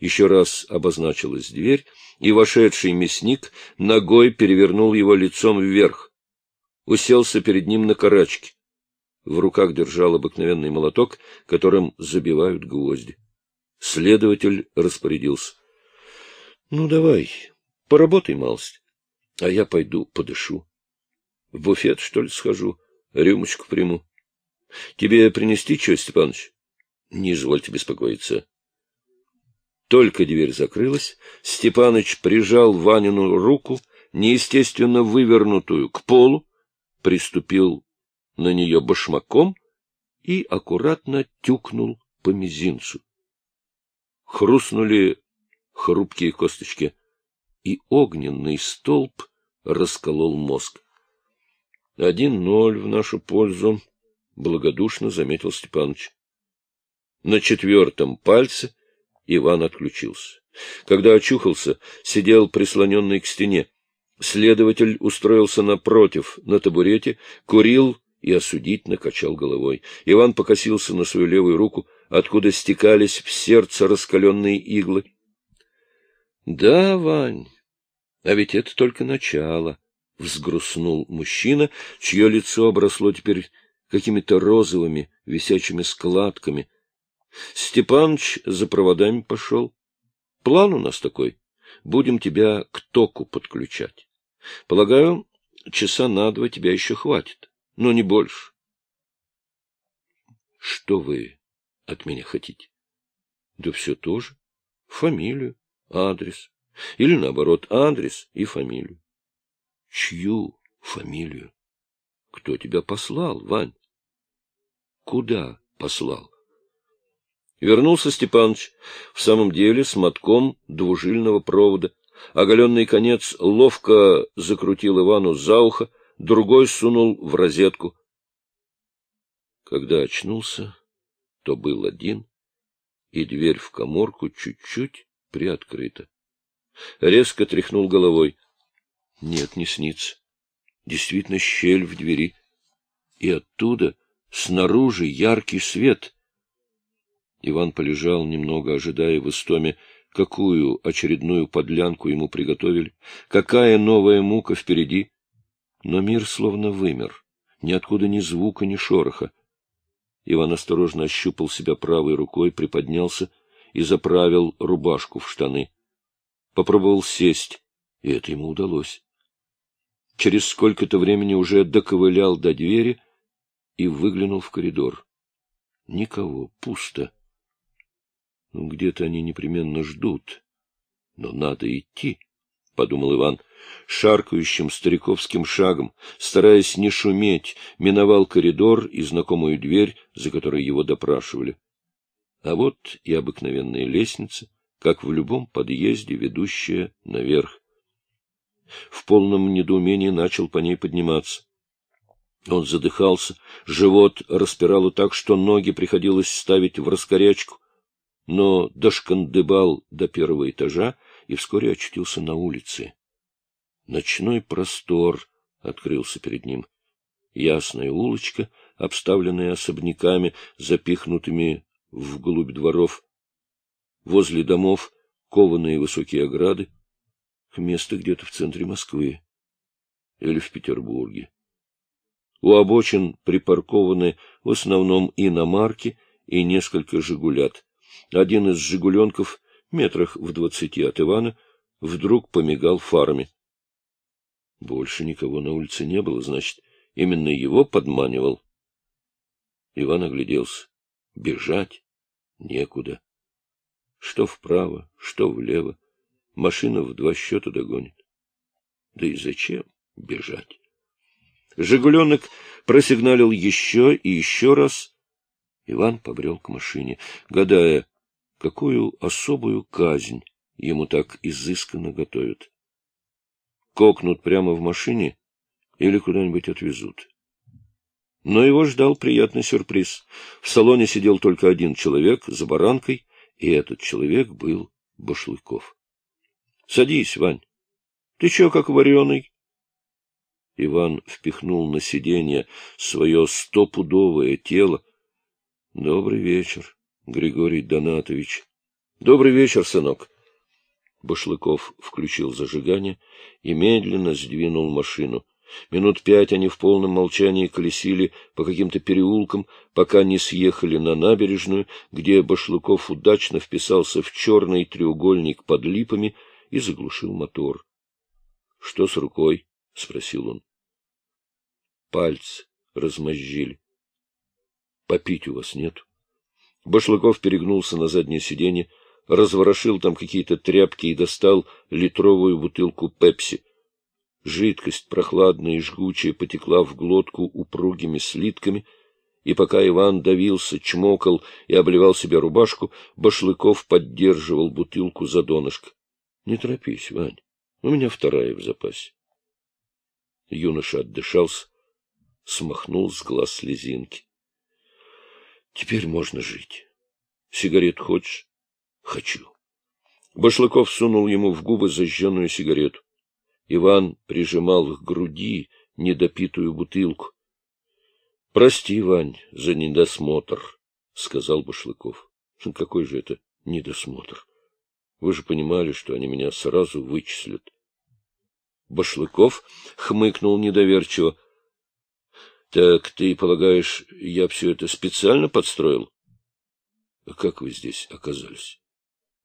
Еще раз обозначилась дверь, и вошедший мясник ногой перевернул его лицом вверх. Уселся перед ним на карачке. В руках держал обыкновенный молоток, которым забивают гвозди. Следователь распорядился. — Ну, давай, поработай, малость, а я пойду подышу. В буфет, что ли, схожу, рюмочку приму. Тебе принести что, Степаныч? Не извольте беспокоиться. Только дверь закрылась, Степаныч прижал Ванину руку, неестественно вывернутую к полу, приступил на нее башмаком и аккуратно тюкнул по мизинцу. Хрустнули хрупкие косточки, и огненный столб расколол мозг. — Один ноль в нашу пользу, — благодушно заметил Степаныч. На четвертом пальце Иван отключился. Когда очухался, сидел прислоненный к стене. Следователь устроился напротив, на табурете, курил и осудительно качал головой. Иван покосился на свою левую руку, откуда стекались в сердце раскаленные иглы. — Да, Вань, а ведь это только начало, — взгрустнул мужчина, чье лицо обросло теперь какими-то розовыми висячими складками. Степаныч за проводами пошел. План у нас такой. Будем тебя к току подключать. Полагаю, часа на два тебя еще хватит, но не больше. Что вы от меня хотите? Да все то же. Фамилию, адрес. Или, наоборот, адрес и фамилию. Чью фамилию? Кто тебя послал, Вань? Куда послал? Вернулся Степаныч, в самом деле с мотком двужильного провода. Оголенный конец ловко закрутил Ивану за ухо, другой сунул в розетку. Когда очнулся, то был один, и дверь в коморку чуть-чуть приоткрыта. Резко тряхнул головой. Нет, не снится. Действительно щель в двери. И оттуда, снаружи, яркий свет. Иван полежал немного, ожидая в истоме, какую очередную подлянку ему приготовили, какая новая мука впереди. Но мир словно вымер, ниоткуда ни звука, ни шороха. Иван осторожно ощупал себя правой рукой, приподнялся и заправил рубашку в штаны. Попробовал сесть, и это ему удалось через сколько-то времени уже доковылял до двери и выглянул в коридор. Никого, пусто. Ну, где-то они непременно ждут. Но надо идти, — подумал Иван, шаркающим стариковским шагом, стараясь не шуметь, миновал коридор и знакомую дверь, за которой его допрашивали. А вот и обыкновенная лестница, как в любом подъезде, ведущая наверх в полном недоумении начал по ней подниматься. Он задыхался, живот распирало так, что ноги приходилось ставить в раскорячку, но дошкандыбал до первого этажа и вскоре очутился на улице. Ночной простор открылся перед ним. Ясная улочка, обставленная особняками, запихнутыми вглубь дворов. Возле домов кованые высокие ограды, место где-то в центре Москвы или в Петербурге. У обочин припаркованы в основном иномарки и несколько «Жигулят». Один из «Жигуленков» метрах в двадцати от Ивана вдруг помигал фарами. Больше никого на улице не было, значит, именно его подманивал. Иван огляделся. Бежать некуда. Что вправо, что влево. Машина в два счета догонит. Да и зачем бежать? Жигуленок просигналил еще и еще раз. Иван побрел к машине, гадая, какую особую казнь ему так изысканно готовят. Кокнут прямо в машине или куда-нибудь отвезут. Но его ждал приятный сюрприз. В салоне сидел только один человек за баранкой, и этот человек был Башлыков. — Садись, Вань. Ты чё, как вареный? Иван впихнул на сиденье свое стопудовое тело. — Добрый вечер, Григорий Донатович, — Добрый вечер, сынок. Башлыков включил зажигание и медленно сдвинул машину. Минут пять они в полном молчании колесили по каким-то переулкам, пока не съехали на набережную, где Башлыков удачно вписался в черный треугольник под липами и заглушил мотор. — Что с рукой? — спросил он. — Пальцы размозжили. — Попить у вас нет? Башлыков перегнулся на заднее сиденье, разворошил там какие-то тряпки и достал литровую бутылку пепси. Жидкость, прохладная и жгучая, потекла в глотку упругими слитками, и пока Иван давился, чмокал и обливал себе рубашку, Башлыков поддерживал бутылку за донышко. — Не торопись, Вань, у меня вторая в запасе. Юноша отдышался, смахнул с глаз слезинки. — Теперь можно жить. Сигарет хочешь? — Хочу. Башлыков сунул ему в губы зажженную сигарету. Иван прижимал к груди недопитую бутылку. — Прости, Вань, за недосмотр, — сказал Башлыков. — Какой же это недосмотр? Вы же понимали, что они меня сразу вычислят. Башлыков хмыкнул недоверчиво. — Так ты полагаешь, я все это специально подстроил? — А как вы здесь оказались?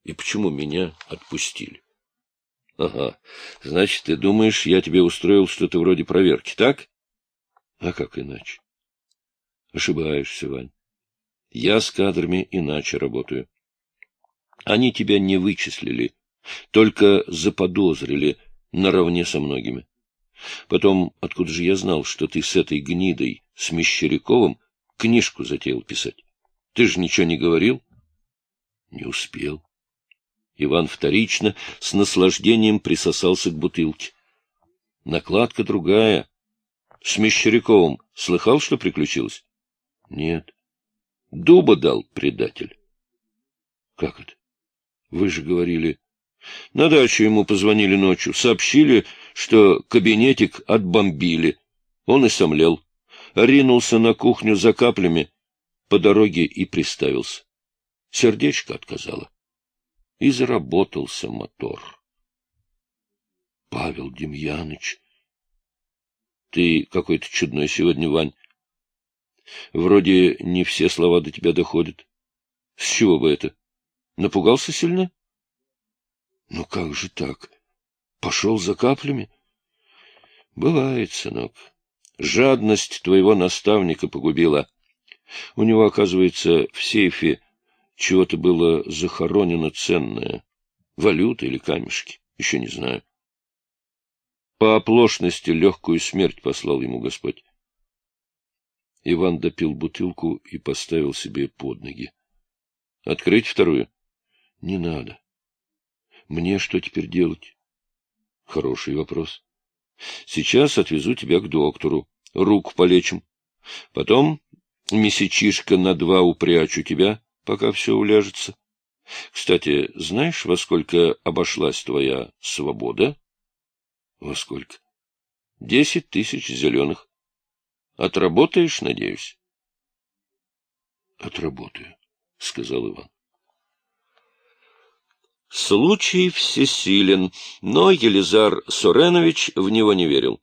И почему меня отпустили? — Ага. Значит, ты думаешь, я тебе устроил что-то вроде проверки, так? — А как иначе? — Ошибаешься, Вань. Я с кадрами иначе работаю. Они тебя не вычислили, только заподозрили наравне со многими. Потом, откуда же я знал, что ты с этой гнидой, с Мещеряковым, книжку затеял писать? Ты же ничего не говорил? Не успел. Иван вторично с наслаждением присосался к бутылке. Накладка другая. С Мещеряковым слыхал, что приключилось? Нет. Дуба дал предатель. Как это? Вы же говорили... На дачу ему позвонили ночью, сообщили, что кабинетик отбомбили. Он и сомлел. Ринулся на кухню за каплями, по дороге и приставился. Сердечко отказало и заработался мотор. — Павел Демьяныч, ты какой-то чудной сегодня, Вань. Вроде не все слова до тебя доходят. С чего бы это? Напугался сильно? — Ну как же так? Пошел за каплями? — Бывает, сынок. Жадность твоего наставника погубила. У него, оказывается, в сейфе чего-то было захоронено ценное. Валюта или камешки, еще не знаю. По оплошности легкую смерть послал ему Господь. Иван допил бутылку и поставил себе под ноги. — Открыть вторую? — Не надо. Мне что теперь делать? — Хороший вопрос. Сейчас отвезу тебя к доктору, руку полечим. Потом месячишка на два упрячу тебя, пока все уляжется. Кстати, знаешь, во сколько обошлась твоя свобода? Во сколько? Десять тысяч зеленых. Отработаешь, надеюсь? Отработаю, сказал Иван. Случай всесилен, но Елизар Соренович в него не верил.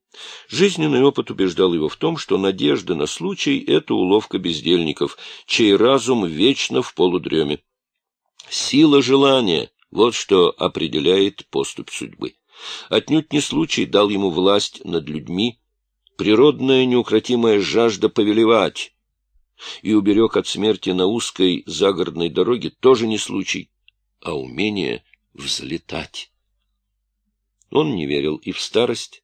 Жизненный опыт убеждал его в том, что надежда на случай — это уловка бездельников, чей разум вечно в полудреме. Сила желания — вот что определяет поступь судьбы. Отнюдь не случай дал ему власть над людьми, природная неукротимая жажда повелевать, и уберег от смерти на узкой загородной дороге тоже не случай, а умение взлетать. Он не верил и в старость.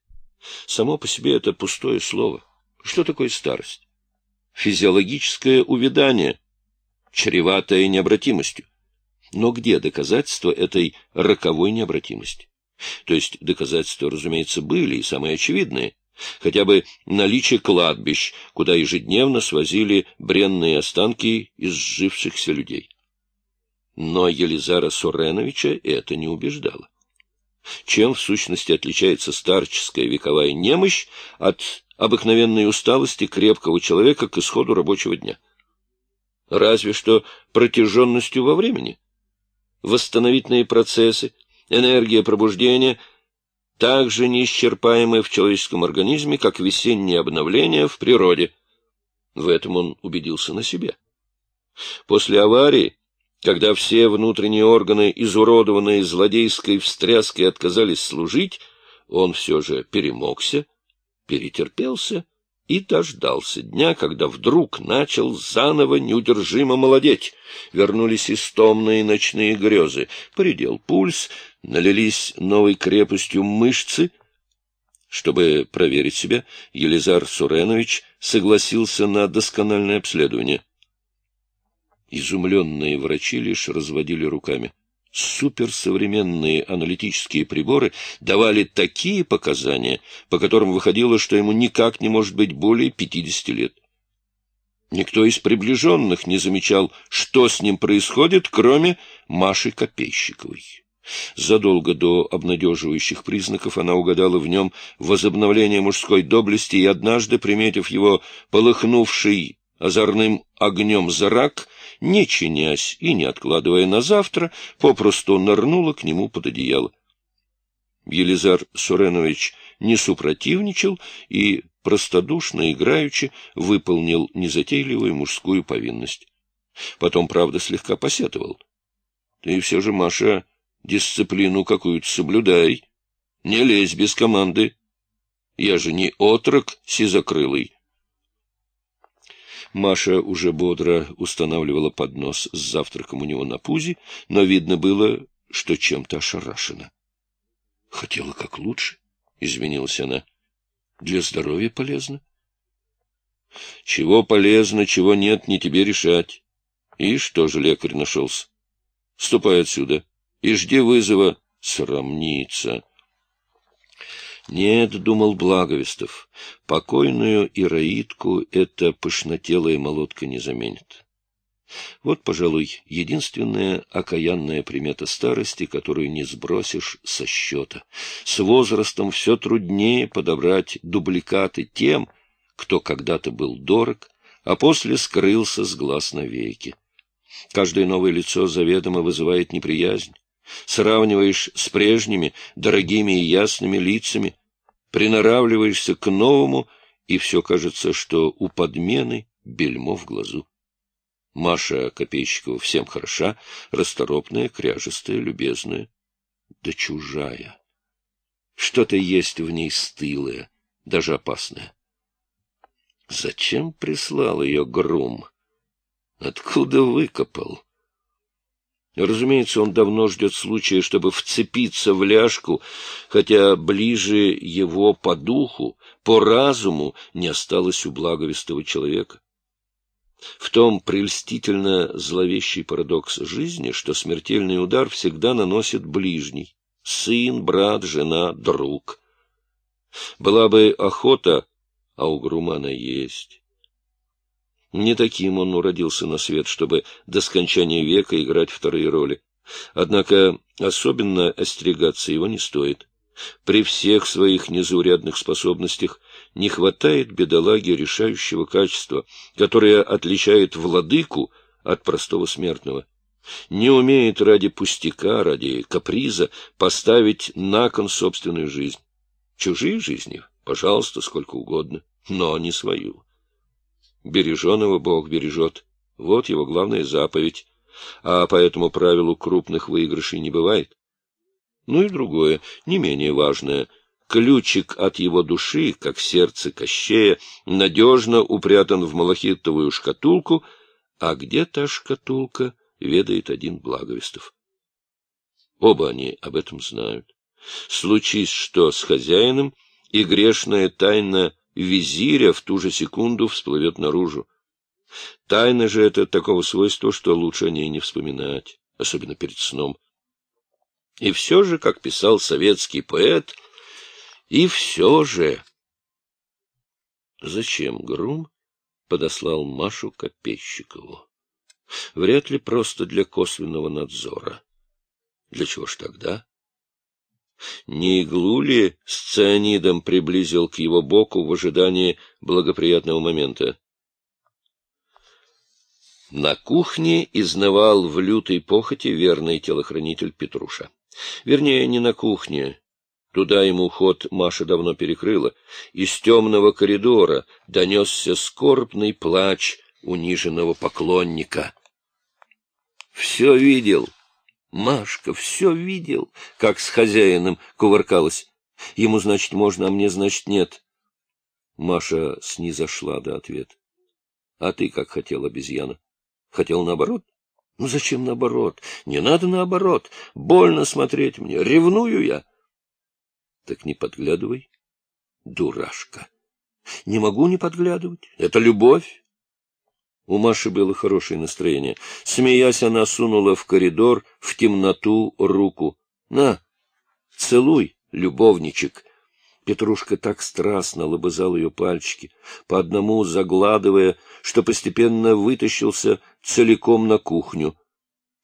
Само по себе это пустое слово. Что такое старость? Физиологическое увядание, чреватое необратимостью. Но где доказательства этой роковой необратимости? То есть доказательства, разумеется, были, и самые очевидные. Хотя бы наличие кладбищ, куда ежедневно свозили бренные останки из сжившихся людей. Но Елизара Суреновича это не убеждало. Чем в сущности отличается старческая вековая немощь от обыкновенной усталости крепкого человека к исходу рабочего дня? Разве что протяженностью во времени. восстановительные процессы, энергия пробуждения так же неисчерпаемы в человеческом организме, как весеннее обновление в природе. В этом он убедился на себе. После аварии, когда все внутренние органы, изуродованные злодейской встряской, отказались служить, он все же перемогся, перетерпелся и дождался дня, когда вдруг начал заново неудержимо молодеть. Вернулись истомные ночные грезы, поредел пульс, налились новой крепостью мышцы. Чтобы проверить себя, Елизар Суренович согласился на доскональное обследование. Изумленные врачи лишь разводили руками. Суперсовременные аналитические приборы давали такие показания, по которым выходило, что ему никак не может быть более 50 лет. Никто из приближенных не замечал, что с ним происходит, кроме Маши Копейщиковой. Задолго до обнадеживающих признаков она угадала в нем возобновление мужской доблести и, однажды, приметив его полыхнувший озорным огнем зрак, не чинясь и не откладывая на завтра, попросту нырнула к нему под одеяло. Елизар Суренович не супротивничал и, простодушно играючи, выполнил незатейливую мужскую повинность. Потом, правда, слегка посетовал. — Ты все же, Маша, дисциплину какую-то соблюдай. Не лезь без команды. Я же не отрок сизокрылый. Маша уже бодро устанавливала поднос с завтраком у него на пузе, но видно было, что чем-то ошарашена. — Хотела как лучше, — извинилась она. — Для здоровья полезно. — Чего полезно, чего нет, не тебе решать. И что же лекарь нашелся? Ступай отсюда и жди вызова срамниться. Нет, — думал Благовестов, — покойную Ираидку эта пышнотелая молотка не заменит. Вот, пожалуй, единственная окаянная примета старости, которую не сбросишь со счета. С возрастом все труднее подобрать дубликаты тем, кто когда-то был дорог, а после скрылся с глаз навеки. Каждое новое лицо заведомо вызывает неприязнь. Сравниваешь с прежними, дорогими и ясными лицами, приноравливаешься к новому, и все кажется, что у подмены бельмо в глазу. Маша Копейщикова всем хороша, расторопная, кряжестая, любезная, да чужая. Что-то есть в ней стылое, даже опасное. Зачем прислал ее Грум? Откуда выкопал? Разумеется, он давно ждет случая, чтобы вцепиться в ляжку, хотя ближе его по духу, по разуму не осталось у благовестого человека. В том прельстительно зловещий парадокс жизни, что смертельный удар всегда наносит ближний — сын, брат, жена, друг. Была бы охота, а у Грумана есть. Не таким он уродился на свет, чтобы до скончания века играть вторые роли. Однако особенно остерегаться его не стоит. При всех своих незаурядных способностях не хватает бедолаге решающего качества, которое отличает владыку от простого смертного. Не умеет ради пустяка, ради каприза поставить на кон собственную жизнь. Чужие жизни, пожалуйста, сколько угодно, но не свою. Береженого Бог бережет. Вот его главная заповедь. А по этому правилу крупных выигрышей не бывает. Ну и другое, не менее важное. Ключик от его души, как сердце Кощея, надежно упрятан в малахитовую шкатулку, а где та шкатулка, ведает один Благовестов. Оба они об этом знают. Случись что с хозяином, и грешная тайна визиря в ту же секунду всплывет наружу. Тайна же это такого свойства, что лучше о ней не вспоминать, особенно перед сном. И все же, как писал советский поэт, и все же... Зачем Грум подослал Машу Копейщикову? Вряд ли просто для косвенного надзора. Для чего ж тогда? Не иглу ли с цианидом приблизил к его боку в ожидании благоприятного момента? На кухне изнывал в лютой похоти верный телохранитель Петруша. Вернее, не на кухне. Туда ему ход Маша давно перекрыла. Из темного коридора донесся скорбный плач униженного поклонника. Все видел. Машка все видел, как с хозяином кувыркалась. Ему, значит, можно, а мне, значит, нет. Маша снизошла до ответа. — А ты как хотел, обезьяна? Хотел наоборот? Ну зачем наоборот? Не надо наоборот. Больно смотреть мне. Ревную я. Так не подглядывай, дурашка. Не могу не подглядывать. Это любовь. У Маши было хорошее настроение. Смеясь, она сунула в коридор, в темноту, руку. — На, целуй, любовничек. Петрушка так страстно лобызал ее пальчики, по одному загладывая, что постепенно вытащился целиком на кухню.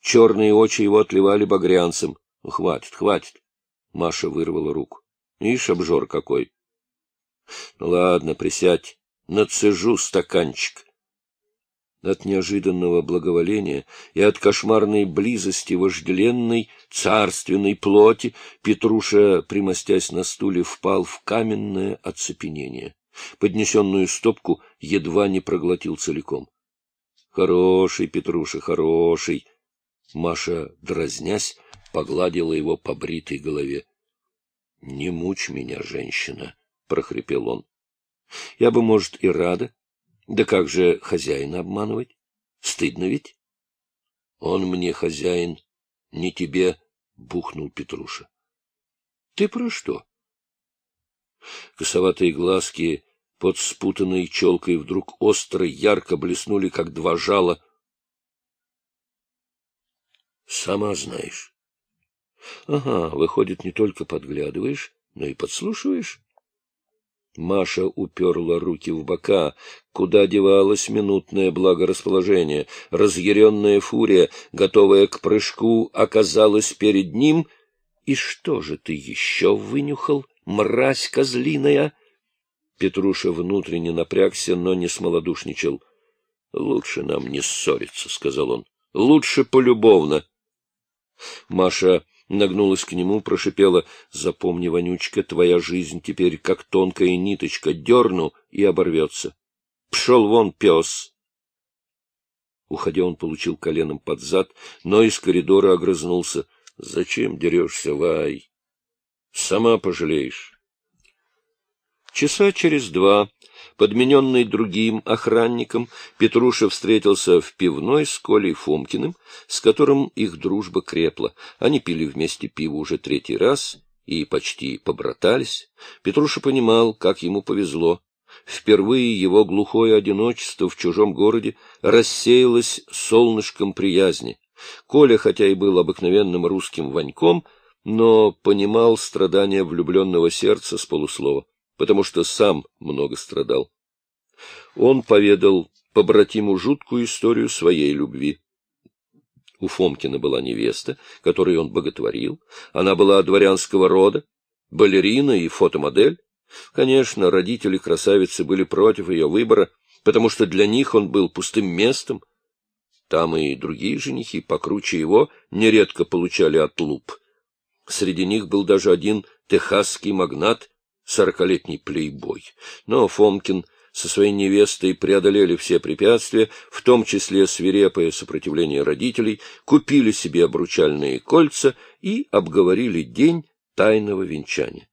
Черные очи его отливали багрянцем. Хватит, хватит. Маша вырвала руку. — Ишь, обжор какой. — Ну, ладно, присядь, нацежу стаканчик. От неожиданного благоволения и от кошмарной близости вожделенной царственной плоти Петруша, примостясь на стуле, впал в каменное оцепенение. Поднесенную стопку едва не проглотил целиком. — Хороший, Петруша, хороший! Маша, дразнясь, погладила его по бритой голове. — Не мучь меня, женщина! — прохрипел он. — Я бы, может, и рада, да как же хозяина обманывать? Стыдно ведь? Он мне хозяин, не тебе, — бухнул Петруша. Ты про что? Косоватые глазки под спутанной челкой вдруг остро ярко блеснули, как два жала. Сама знаешь. Ага, выходит, не только подглядываешь, но и подслушиваешь? Маша уперла руки в бока. Куда девалось минутное благорасположение? Разъяренная фурия, готовая к прыжку, оказалась перед ним. И что же ты еще вынюхал, мразь козлиная? Петруша внутренне напрягся, но не смолодушничал. — Лучше нам не ссориться, — сказал он. — Лучше полюбовно. Маша нагнулась к нему, прошипела, «Запомни, Вонючка, твоя жизнь теперь как тонкая ниточка, дерну и оборвется. Пшел вон, пес!» Уходя, он получил коленом под зад, но из коридора огрызнулся. «Зачем дерешься, Вай? Сама пожалеешь». Часа через два Подмененный другим охранником, Петруша встретился в пивной с Колей Фомкиным, с которым их дружба крепла. Они пили вместе пиво уже третий раз и почти побратались. Петруша понимал, как ему повезло. Впервые его глухое одиночество в чужом городе рассеялось солнышком приязни. Коля, хотя и был обыкновенным русским ваньком, но понимал страдания влюбленного сердца с полуслова потому что сам много страдал. Он поведал побратиму жуткую историю своей любви. У Фомкина была невеста, которую он боготворил. Она была дворянского рода, балерина и фотомодель. Конечно, родители красавицы были против ее выбора, потому что для них он был пустым местом. Там и другие женихи, покруче его, нередко получали отлуп. Среди них был даже один техасский магнат, сорокалетний плейбой. Но Фомкин со своей невестой преодолели все препятствия, в том числе свирепое сопротивление родителей, купили себе обручальные кольца и обговорили день тайного венчания.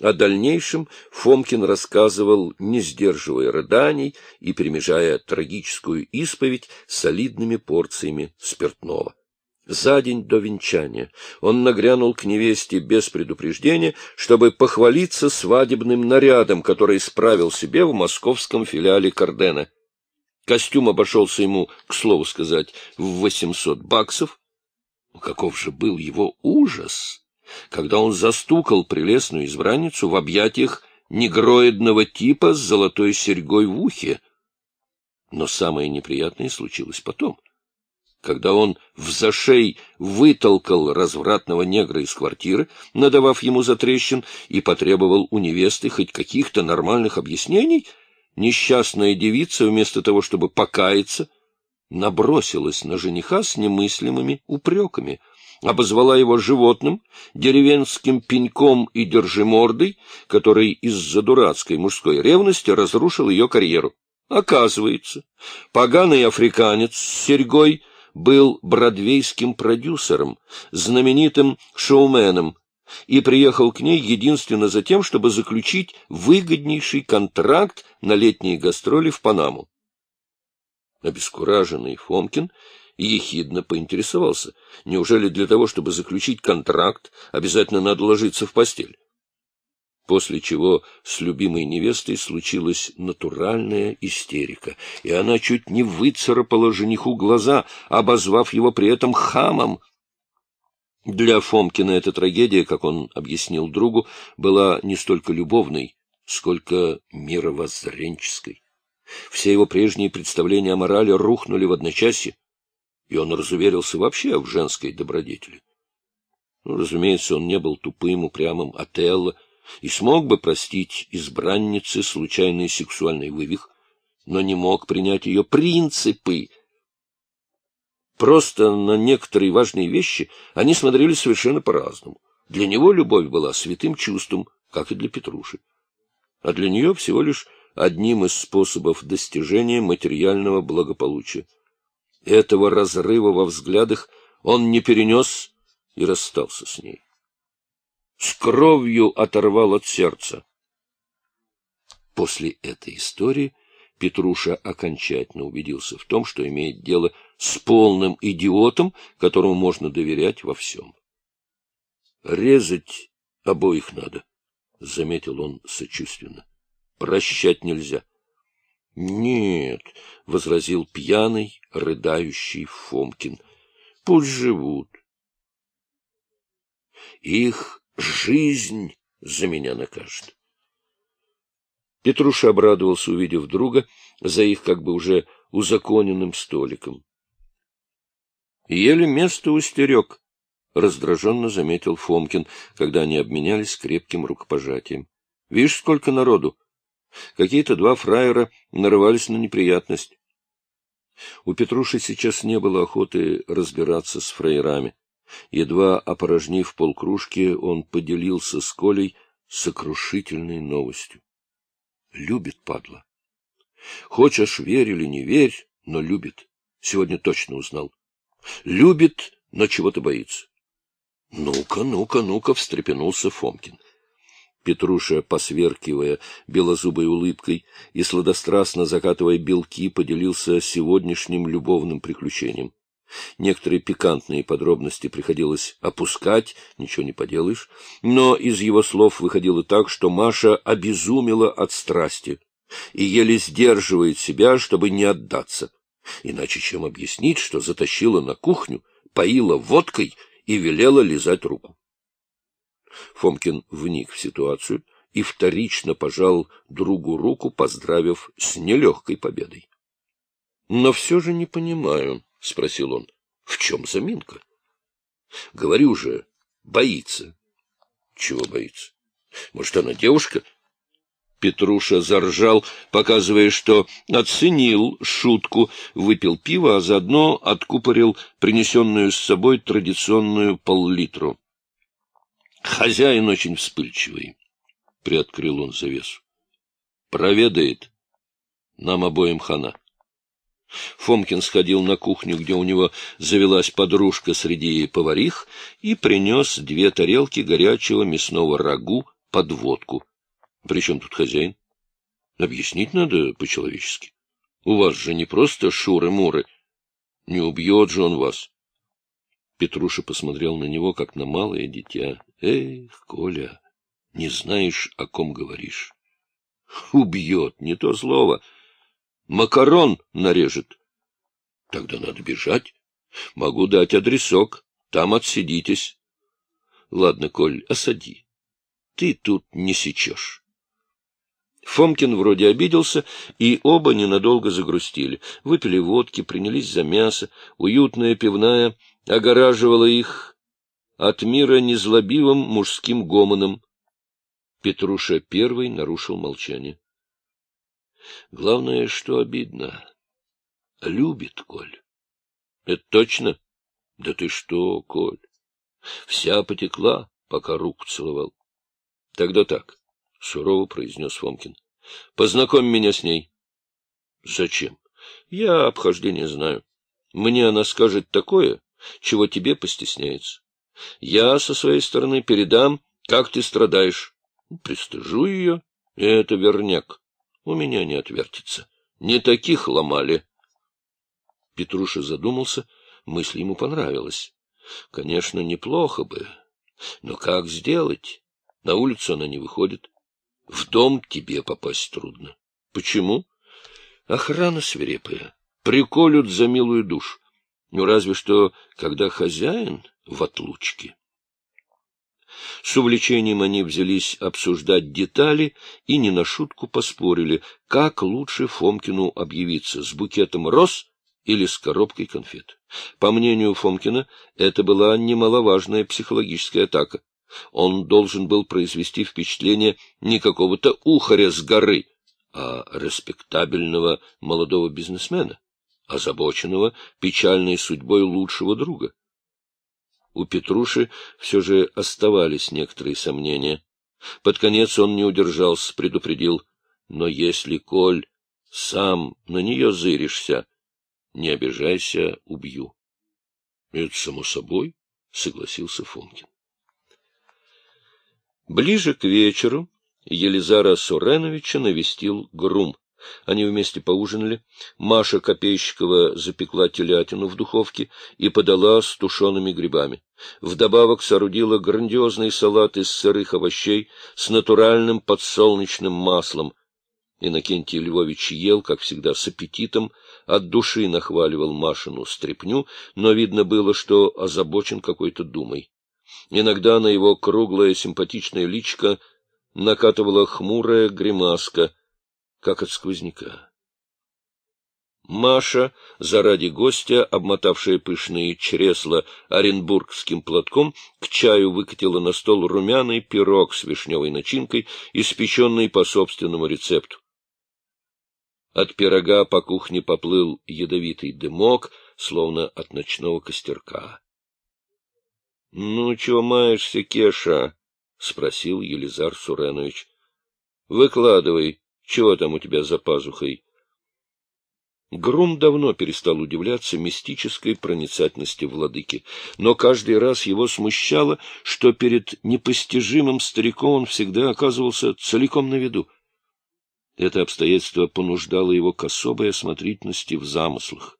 О дальнейшем Фомкин рассказывал, не сдерживая рыданий и примежая трагическую исповедь солидными порциями спиртного. За день до венчания он нагрянул к невесте без предупреждения, чтобы похвалиться свадебным нарядом, который справил себе в московском филиале Кардена. Костюм обошелся ему, к слову сказать, в восемьсот баксов. Каков же был его ужас, когда он застукал прелестную избранницу в объятиях негроидного типа с золотой серьгой в ухе. Но самое неприятное случилось потом когда он в зашей вытолкал развратного негра из квартиры, надавав ему затрещин, и потребовал у невесты хоть каких-то нормальных объяснений, несчастная девица, вместо того, чтобы покаяться, набросилась на жениха с немыслимыми упреками, обозвала его животным, деревенским пеньком и держимордой, который из-за дурацкой мужской ревности разрушил ее карьеру. Оказывается, поганый африканец с серьгой был бродвейским продюсером, знаменитым шоуменом, и приехал к ней единственно за тем, чтобы заключить выгоднейший контракт на летние гастроли в Панаму. Обескураженный Фомкин ехидно поинтересовался, неужели для того, чтобы заключить контракт, обязательно надо ложиться в постель? После чего с любимой невестой случилась натуральная истерика, и она чуть не выцарапала жениху глаза, обозвав его при этом хамом. Для Фомкина эта трагедия, как он объяснил другу, была не столько любовной, сколько мировоззренческой. Все его прежние представления о морали рухнули в одночасье, и он разуверился вообще в женской добродетели. Ну, разумеется, он не был тупым, упрямым Отелло и смог бы простить избраннице случайный сексуальный вывих, но не мог принять ее принципы. Просто на некоторые важные вещи они смотрели совершенно по-разному. Для него любовь была святым чувством, как и для Петруши, а для нее всего лишь одним из способов достижения материального благополучия. Этого разрыва во взглядах он не перенес и расстался с ней. С кровью оторвал от сердца. После этой истории Петруша окончательно убедился в том, что имеет дело с полным идиотом, которому можно доверять во всем. — Резать обоих надо, — заметил он сочувственно прощать нельзя. — Нет, — возразил пьяный, рыдающий Фомкин, — пусть живут. Их жизнь за меня накажет. Петруша обрадовался, увидев друга, за их как бы уже узаконенным столиком. — Еле место устерег, — раздраженно заметил Фомкин, когда они обменялись крепким рукопожатием. — Видишь, сколько народу! Какие-то два фраера нарывались на неприятность. У Петруши сейчас не было охоты разбираться с фраерами. Едва опорожнив полкружки, он поделился с Колей сокрушительной новостью. Любит, падла. Хочешь, верь или не верь, но любит. Сегодня точно узнал. Любит, но чего-то боится. Ну-ка, ну-ка, ну-ка, встрепенулся Фомкин. Петруша, посверкивая белозубой улыбкой и сладострастно закатывая белки, поделился сегодняшним любовным приключением. Некоторые пикантные подробности приходилось опускать, ничего не поделаешь, но из его слов выходило так, что Маша обезумела от страсти и еле сдерживает себя, чтобы не отдаться. Иначе чем объяснить, что затащила на кухню, поила водкой и велела лизать руку. Фомкин вник в ситуацию и вторично пожал другу руку, поздравив с нелегкой победой. — Но все же не понимаю, — спросил он, — в чем заминка? — Говорю же, боится. — Чего боится? Может, она девушка? Петруша заржал, показывая, что оценил шутку, выпил пиво, а заодно откупорил принесенную с собой традиционную пол-литру. Хозяин очень вспыльчивый. Приоткрыл он завесу. Проведает. Нам обоим хана. Фомкин сходил на кухню, где у него завелась подружка среди поварих, и принес две тарелки горячего мясного рагу под водку. Причем тут хозяин? Объяснить надо по-человечески. У вас же не просто шуры-муры. Не убьет же он вас. Петруша посмотрел на него, как на малое дитя. — Эх, Коля, не знаешь, о ком говоришь. — Убьет, не то слово. Макарон нарежет. — Тогда надо бежать. Могу дать адресок. Там отсидитесь. — Ладно, Коль, осади. Ты тут не сечешь. Фомкин вроде обиделся, и оба ненадолго загрустили. Выпили водки, принялись за мясо. Уютная пивная огораживала их от мира незлобивым мужским гомоном. Петруша первый нарушил молчание. Главное, что обидно. любит, Коль. — Это точно? — Да ты что, Коль? Вся потекла, пока руку целовал. — Тогда так, — сурово произнес Фомкин. — Познакомь меня с ней. — Зачем? Я обхождение знаю. Мне она скажет такое, чего тебе постесняется. Я со своей стороны передам, как ты страдаешь. Пристыжу ее. Это верняк. У меня не отвертится. Не таких ломали. Петруша задумался, мысль ему понравилась. Конечно, неплохо бы. Но как сделать? На улицу она не выходит. В дом тебе попасть трудно. Почему? Охрана свирепая. Приколют за милую душу. Ну, разве что, когда хозяин в отлучке. С увлечением они взялись обсуждать детали и не на шутку поспорили, как лучше Фомкину объявиться, с букетом роз или с коробкой конфет. По мнению Фомкина, это была немаловажная психологическая атака. Он должен был произвести впечатление не какого-то ухаря с горы, а респектабельного молодого бизнесмена, озабоченного печальной судьбой лучшего друга. У Петруши все же оставались некоторые сомнения. Под конец он не удержался, предупредил. Но если, Коль, сам на нее зыришься, не обижайся, убью. — Это само собой, — согласился Фомкин. Ближе к вечеру Елизара Суреновича навестил Грум. Они вместе поужинали. Маша Копейщикова запекла телятину в духовке и подала с тушеными грибами. Вдобавок соорудила грандиозный салат из сырых овощей с натуральным подсолнечным маслом. Иннокентий Львович ел, как всегда, с аппетитом, от души нахваливал Машину стряпню, но видно было, что озабочен какой-то думой. Иногда на его круглое симпатичное личико накатывала хмурая гримаска — как от сквозняка. Маша, заради гостя, обмотавшая пышные чресла оренбургским платком, к чаю выкатила на стол румяный пирог с вишневой начинкой, испеченный по собственному рецепту. От пирога по кухне поплыл ядовитый дымок, словно от ночного костерка. — Ну, чего маешься, Кеша? — спросил Елизар Суренович. — Выкладывай, чего там у тебя за пазухой? Грум давно перестал удивляться мистической проницательности владыки, но каждый раз его смущало, что перед непостижимым стариком он всегда оказывался целиком на виду. Это обстоятельство понуждало его к особой осмотрительности в замыслах.